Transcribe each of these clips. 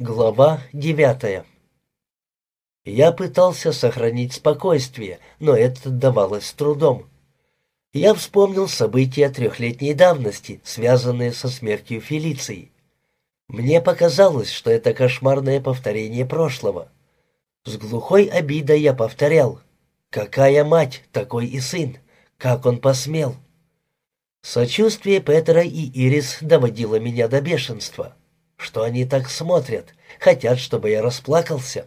Глава девятая Я пытался сохранить спокойствие, но это давалось с трудом. Я вспомнил события трехлетней давности, связанные со смертью Фелиции. Мне показалось, что это кошмарное повторение прошлого. С глухой обидой я повторял «Какая мать, такой и сын! Как он посмел!» Сочувствие Петра и Ирис доводило меня до бешенства. Что они так смотрят? Хотят, чтобы я расплакался?»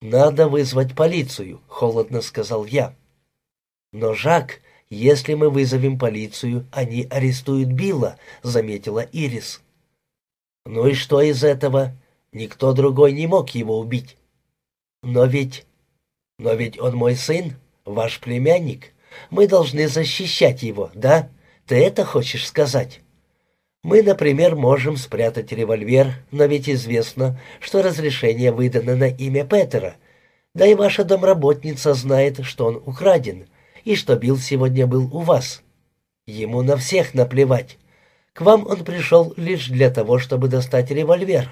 «Надо вызвать полицию», — холодно сказал я. «Но, Жак, если мы вызовем полицию, они арестуют Билла», — заметила Ирис. «Ну и что из этого? Никто другой не мог его убить». «Но ведь... Но ведь он мой сын, ваш племянник. Мы должны защищать его, да? Ты это хочешь сказать?» Мы, например, можем спрятать револьвер, но ведь известно, что разрешение выдано на имя Петера. Да и ваша домработница знает, что он украден, и что Билл сегодня был у вас. Ему на всех наплевать. К вам он пришел лишь для того, чтобы достать револьвер.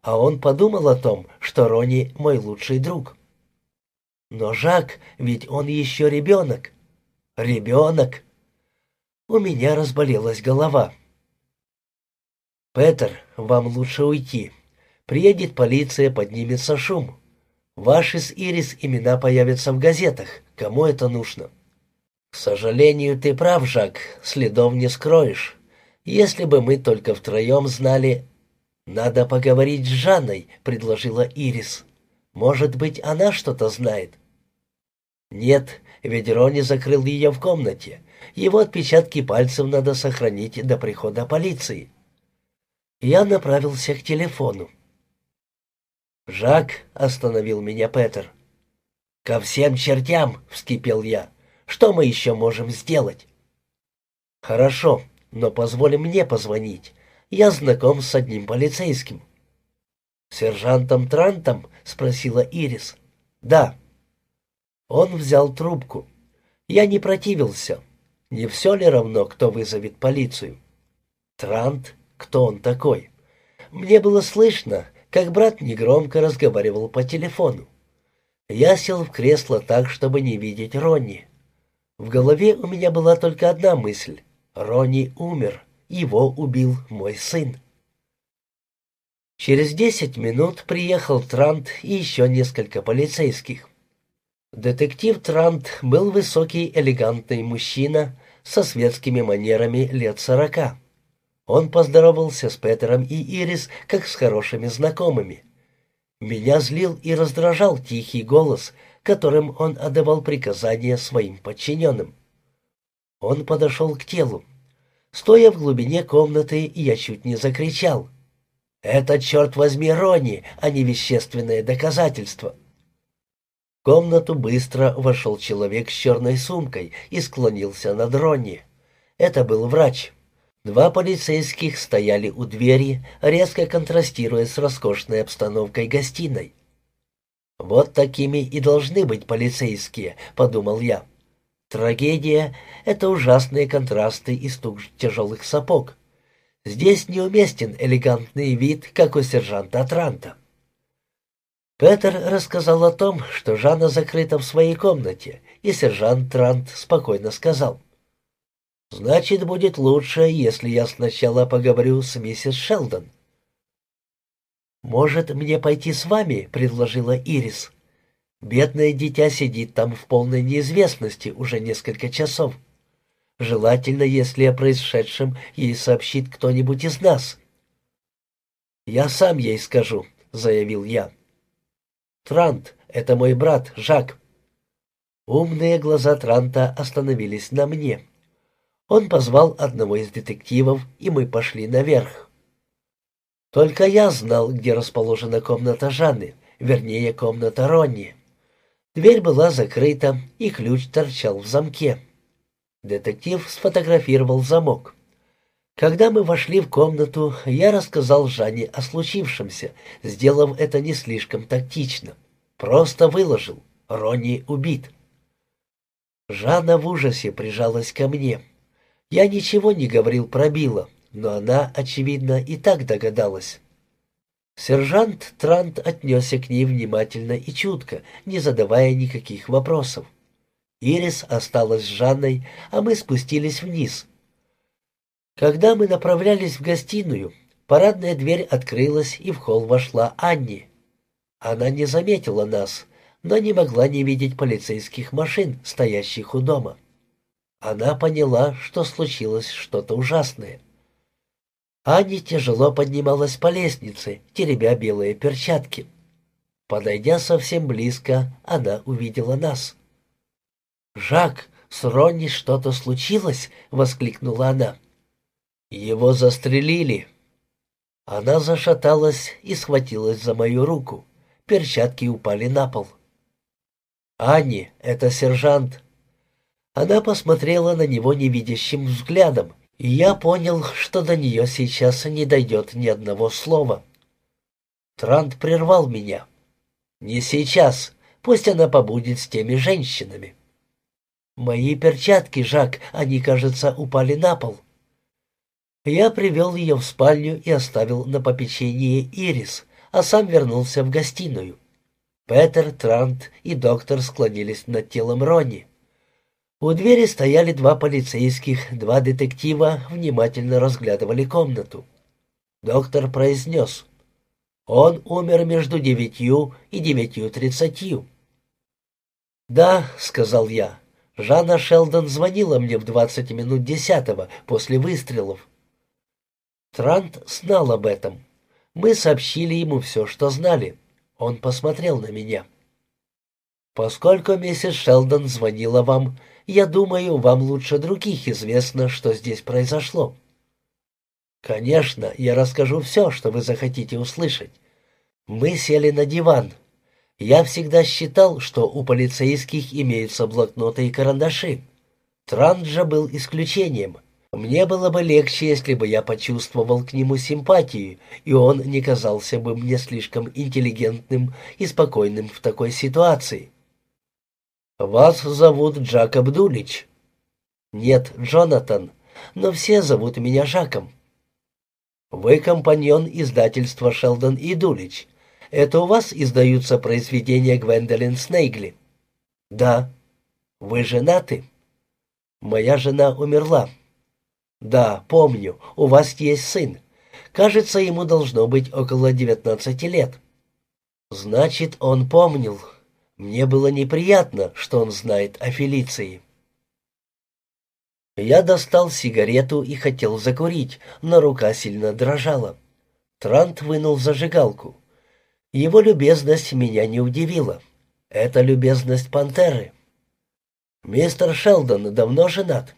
А он подумал о том, что Рони мой лучший друг. Но Жак, ведь он еще ребенок. Ребенок. У меня разболелась голова. «Петер, вам лучше уйти. Приедет полиция, поднимется шум. Ваши с Ирис имена появятся в газетах. Кому это нужно?» «К сожалению, ты прав, Жак, следов не скроешь. Если бы мы только втроем знали...» «Надо поговорить с Жанной», — предложила Ирис. «Может быть, она что-то знает?» «Нет, ведь Рони закрыл ее в комнате. Его отпечатки пальцев надо сохранить до прихода полиции». Я направился к телефону. «Жак», — остановил меня Петер. «Ко всем чертям!» — вскипел я. «Что мы еще можем сделать?» «Хорошо, но позволь мне позвонить. Я знаком с одним полицейским». «Сержантом Трантом?» — спросила Ирис. «Да». Он взял трубку. Я не противился. Не все ли равно, кто вызовет полицию? Трант кто он такой. Мне было слышно, как брат негромко разговаривал по телефону. Я сел в кресло так, чтобы не видеть Ронни. В голове у меня была только одна мысль. Ронни умер, его убил мой сын. Через десять минут приехал Трант и еще несколько полицейских. Детектив Трант был высокий, элегантный мужчина со светскими манерами лет сорока. Он поздоровался с Петером и Ирис, как с хорошими знакомыми. Меня злил и раздражал тихий голос, которым он отдавал приказания своим подчиненным. Он подошел к телу. Стоя в глубине комнаты, я чуть не закричал. «Это, черт возьми, Рони, а не вещественное доказательство!» В комнату быстро вошел человек с черной сумкой и склонился над Ронни. Это был врач. Два полицейских стояли у двери, резко контрастируя с роскошной обстановкой гостиной. «Вот такими и должны быть полицейские», — подумал я. «Трагедия — это ужасные контрасты и стук тяжелых сапог. Здесь неуместен элегантный вид, как у сержанта Атранта». Петер рассказал о том, что Жанна закрыта в своей комнате, и сержант Трант спокойно сказал — Значит, будет лучше, если я сначала поговорю с миссис Шелдон. «Может, мне пойти с вами?» — предложила Ирис. «Бедное дитя сидит там в полной неизвестности уже несколько часов. Желательно, если о происшедшем ей сообщит кто-нибудь из нас». «Я сам ей скажу», — заявил я. «Трант, это мой брат, Жак». Умные глаза Транта остановились на мне. Он позвал одного из детективов, и мы пошли наверх. Только я знал, где расположена комната Жанны, вернее, комната Ронни. Дверь была закрыта, и ключ торчал в замке. Детектив сфотографировал замок. Когда мы вошли в комнату, я рассказал Жанне о случившемся, сделав это не слишком тактично. Просто выложил. Ронни убит. Жанна в ужасе прижалась ко мне. Я ничего не говорил про Билла, но она, очевидно, и так догадалась. Сержант Трант отнесся к ней внимательно и чутко, не задавая никаких вопросов. Ирис осталась с Жанной, а мы спустились вниз. Когда мы направлялись в гостиную, парадная дверь открылась, и в холл вошла Анни. Она не заметила нас, но не могла не видеть полицейских машин, стоящих у дома. Она поняла, что случилось что-то ужасное. Аня тяжело поднималась по лестнице, теребя белые перчатки. Подойдя совсем близко, она увидела нас. «Жак, с Ронни что-то случилось?» — воскликнула она. «Его застрелили». Она зашаталась и схватилась за мою руку. Перчатки упали на пол. «Анни, это сержант». Она посмотрела на него невидящим взглядом, и я понял, что до нее сейчас не дойдет ни одного слова. Трант прервал меня. «Не сейчас. Пусть она побудет с теми женщинами». «Мои перчатки, Жак, они, кажется, упали на пол». Я привел ее в спальню и оставил на попечение Ирис, а сам вернулся в гостиную. Петер, Трант и доктор склонились над телом Ронни. У двери стояли два полицейских, два детектива внимательно разглядывали комнату. Доктор произнес, «Он умер между девятью и девятью тридцатью». «Да», — сказал я, — «Жанна Шелдон звонила мне в двадцать минут десятого после выстрелов». Трант знал об этом. Мы сообщили ему все, что знали. Он посмотрел на меня. «Поскольку миссис Шелдон звонила вам, я думаю, вам лучше других известно, что здесь произошло». «Конечно, я расскажу все, что вы захотите услышать. Мы сели на диван. Я всегда считал, что у полицейских имеются блокноты и карандаши. Транджа был исключением. Мне было бы легче, если бы я почувствовал к нему симпатию, и он не казался бы мне слишком интеллигентным и спокойным в такой ситуации. «Вас зовут Джакоб Дулич?» «Нет, Джонатан, но все зовут меня Жаком». «Вы компаньон издательства «Шелдон и Дулич». Это у вас издаются произведения Гвендолин Снейгли?» «Да». «Вы женаты?» «Моя жена умерла». «Да, помню, у вас есть сын. Кажется, ему должно быть около девятнадцати лет». «Значит, он помнил». Мне было неприятно, что он знает о Фелиции. Я достал сигарету и хотел закурить, но рука сильно дрожала. Трант вынул зажигалку. Его любезность меня не удивила. Это любезность пантеры. Мистер Шелдон давно женат?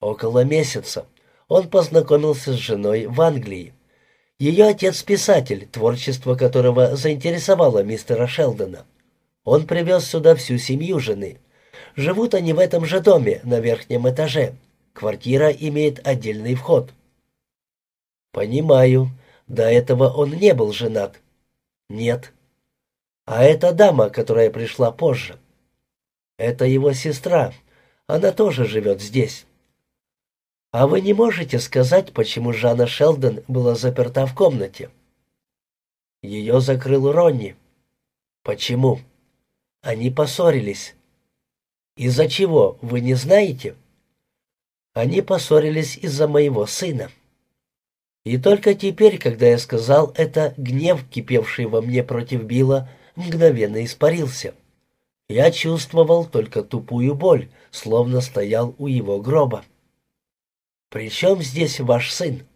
Около месяца. Он познакомился с женой в Англии. Ее отец писатель, творчество которого заинтересовало мистера Шелдона. Он привез сюда всю семью жены. Живут они в этом же доме, на верхнем этаже. Квартира имеет отдельный вход. Понимаю. До этого он не был женат. Нет. А эта дама, которая пришла позже. Это его сестра. Она тоже живет здесь. А вы не можете сказать, почему Жанна Шелдон была заперта в комнате? Ее закрыл Ронни. Почему? Они поссорились. Из-за чего, вы не знаете? Они поссорились из-за моего сына. И только теперь, когда я сказал это, гнев, кипевший во мне против Билла, мгновенно испарился. Я чувствовал только тупую боль, словно стоял у его гроба. «При чем здесь ваш сын?»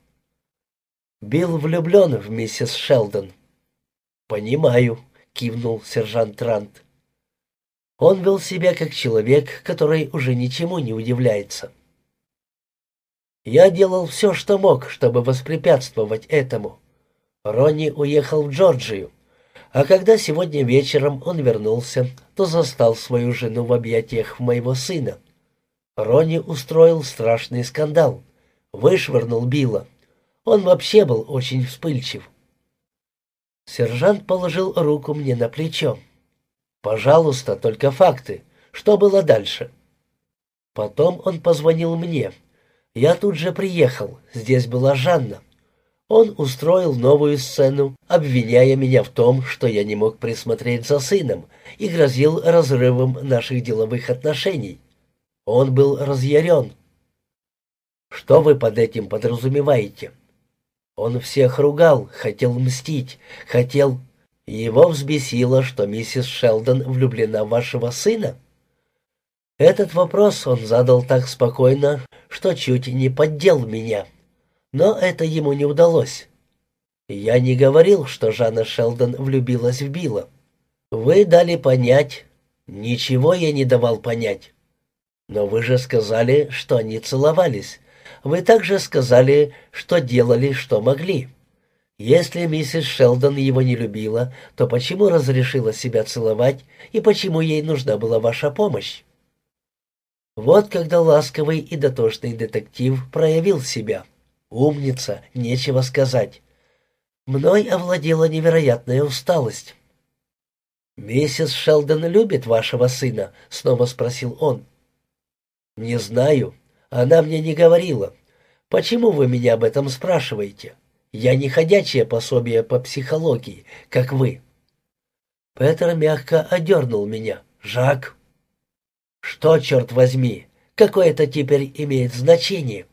«Билл влюблен в миссис Шелдон». «Понимаю», — кивнул сержант Трант. Он вел себя как человек, который уже ничему не удивляется. Я делал все, что мог, чтобы воспрепятствовать этому. Ронни уехал в Джорджию, а когда сегодня вечером он вернулся, то застал свою жену в объятиях моего сына. Ронни устроил страшный скандал, вышвырнул Билла. Он вообще был очень вспыльчив. Сержант положил руку мне на плечо. Пожалуйста, только факты. Что было дальше? Потом он позвонил мне. Я тут же приехал. Здесь была Жанна. Он устроил новую сцену, обвиняя меня в том, что я не мог присмотреть за сыном, и грозил разрывом наших деловых отношений. Он был разъярен. Что вы под этим подразумеваете? Он всех ругал, хотел мстить, хотел... Его взбесило, что миссис Шелдон влюблена в вашего сына? Этот вопрос он задал так спокойно, что чуть не поддел меня. Но это ему не удалось. Я не говорил, что Жанна Шелдон влюбилась в Билла. Вы дали понять. Ничего я не давал понять. Но вы же сказали, что они целовались. Вы также сказали, что делали, что могли. Если миссис Шелдон его не любила, то почему разрешила себя целовать и почему ей нужна была ваша помощь? Вот когда ласковый и дотошный детектив проявил себя. Умница, нечего сказать. Мной овладела невероятная усталость. «Миссис Шелдон любит вашего сына?» — снова спросил он. «Не знаю. Она мне не говорила. Почему вы меня об этом спрашиваете? Я не ходячее пособие по психологии, как вы». Петр мягко одернул меня. «Жак, что, черт возьми, какое это теперь имеет значение?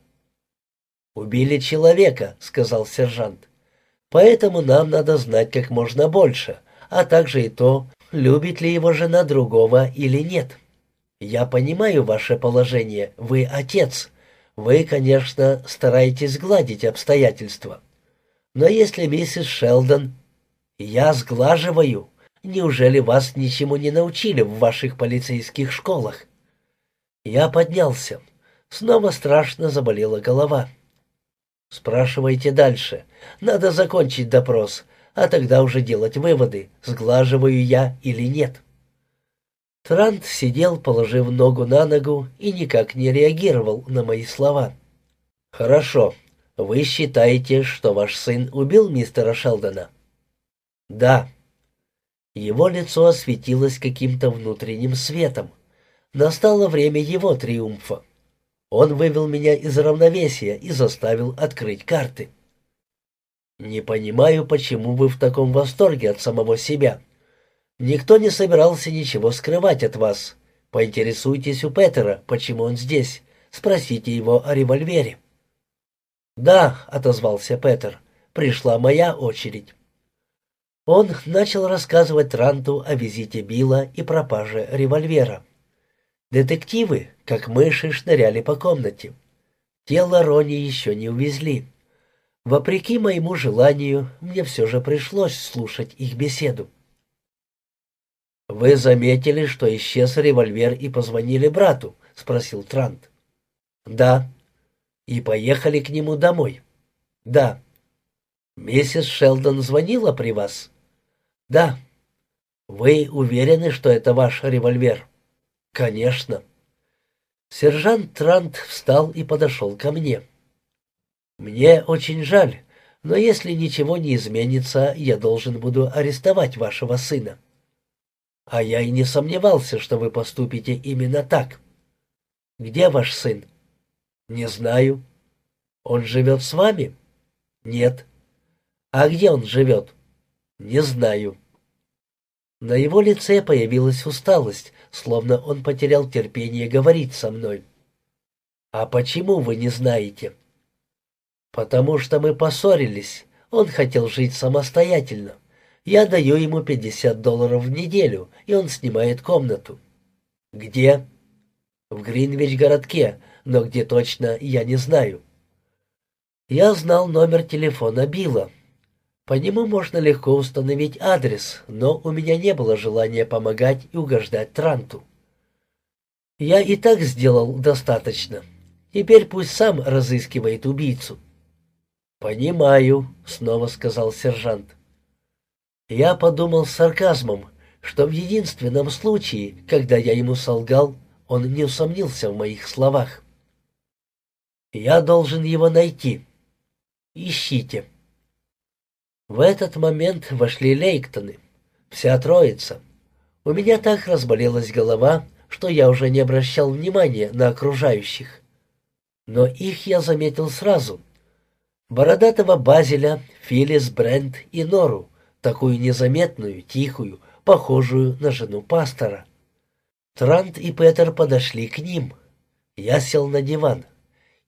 «Убили человека», — сказал сержант. «Поэтому нам надо знать как можно больше, а также и то, любит ли его жена другого или нет. Я понимаю ваше положение, вы отец. Вы, конечно, стараетесь сгладить обстоятельства. Но если миссис Шелдон... Я сглаживаю. Неужели вас ничему не научили в ваших полицейских школах? Я поднялся. Снова страшно заболела голова. Спрашивайте дальше. Надо закончить допрос, а тогда уже делать выводы, сглаживаю я или нет. Трант сидел, положив ногу на ногу, и никак не реагировал на мои слова. «Хорошо. Вы считаете, что ваш сын убил мистера Шелдона?» «Да». Его лицо осветилось каким-то внутренним светом. Настало время его триумфа. Он вывел меня из равновесия и заставил открыть карты. «Не понимаю, почему вы в таком восторге от самого себя. Никто не собирался ничего скрывать от вас. Поинтересуйтесь у Петера, почему он здесь. Спросите его о револьвере». «Да», — отозвался Петер, — «пришла моя очередь». Он начал рассказывать Ранту о визите Билла и пропаже револьвера. Детективы, как мыши, шныряли по комнате. Тело Рони еще не увезли. Вопреки моему желанию, мне все же пришлось слушать их беседу. «Вы заметили, что исчез револьвер и позвонили брату?» — спросил Трант. «Да». «И поехали к нему домой?» «Да». «Миссис Шелдон звонила при вас?» «Да». «Вы уверены, что это ваш револьвер?» «Конечно». Сержант Трант встал и подошел ко мне. «Мне очень жаль, но если ничего не изменится, я должен буду арестовать вашего сына». «А я и не сомневался, что вы поступите именно так». «Где ваш сын?» «Не знаю». «Он живет с вами?» «Нет». «А где он живет?» «Не знаю». На его лице появилась усталость, словно он потерял терпение говорить со мной. «А почему вы не знаете?» «Потому что мы поссорились. Он хотел жить самостоятельно. Я даю ему пятьдесят долларов в неделю, и он снимает комнату». «Где?» «В Гринвич-городке, но где точно, я не знаю». Я знал номер телефона Билла, по нему можно легко установить адрес, но у меня не было желания помогать и угождать Транту. Я и так сделал достаточно. Теперь пусть сам разыскивает убийцу. «Понимаю», — снова сказал сержант. Я подумал с сарказмом, что в единственном случае, когда я ему солгал, он не усомнился в моих словах. «Я должен его найти. Ищите». В этот момент вошли Лейктоны, вся троица. У меня так разболелась голова, что я уже не обращал внимания на окружающих. Но их я заметил сразу. Бородатого Базеля, Филис, Брент и Нору, такую незаметную, тихую, похожую на жену пастора. Трант и Петер подошли к ним. Я сел на диван.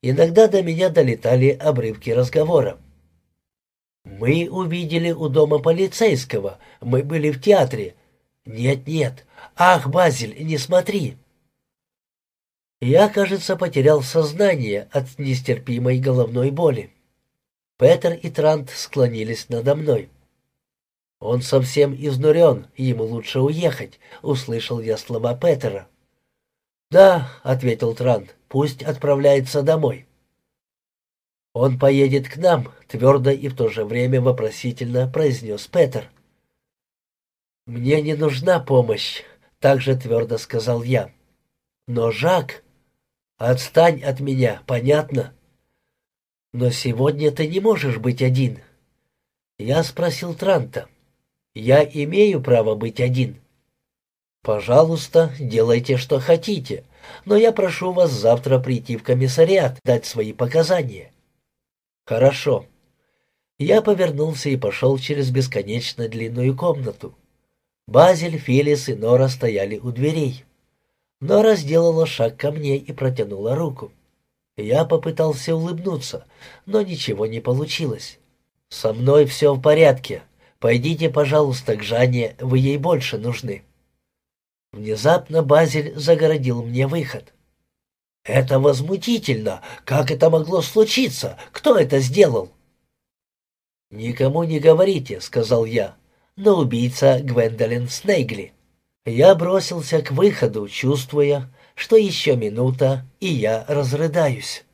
Иногда до меня долетали обрывки разговора. «Мы увидели у дома полицейского. Мы были в театре. Нет-нет. Ах, Базель, не смотри!» Я, кажется, потерял сознание от нестерпимой головной боли. Петер и Трант склонились надо мной. «Он совсем изнурен, ему лучше уехать», — услышал я слова Петера. «Да», — ответил Трант, — «пусть отправляется домой». «Он поедет к нам», — твердо и в то же время вопросительно произнес Петер. «Мне не нужна помощь», — также твердо сказал я. «Но, Жак, отстань от меня, понятно?» «Но сегодня ты не можешь быть один». Я спросил Транта. «Я имею право быть один». «Пожалуйста, делайте, что хотите, но я прошу вас завтра прийти в комиссариат, дать свои показания». «Хорошо». Я повернулся и пошел через бесконечно длинную комнату. Базель, Фелис и Нора стояли у дверей. Нора сделала шаг ко мне и протянула руку. Я попытался улыбнуться, но ничего не получилось. «Со мной все в порядке. Пойдите, пожалуйста, к Жанне, вы ей больше нужны». Внезапно Базель загородил мне выход. «Это возмутительно! Как это могло случиться? Кто это сделал?» «Никому не говорите», — сказал я, но убийца Гвендолин Снейгли. Я бросился к выходу, чувствуя, что еще минута, и я разрыдаюсь.